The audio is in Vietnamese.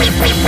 Peace.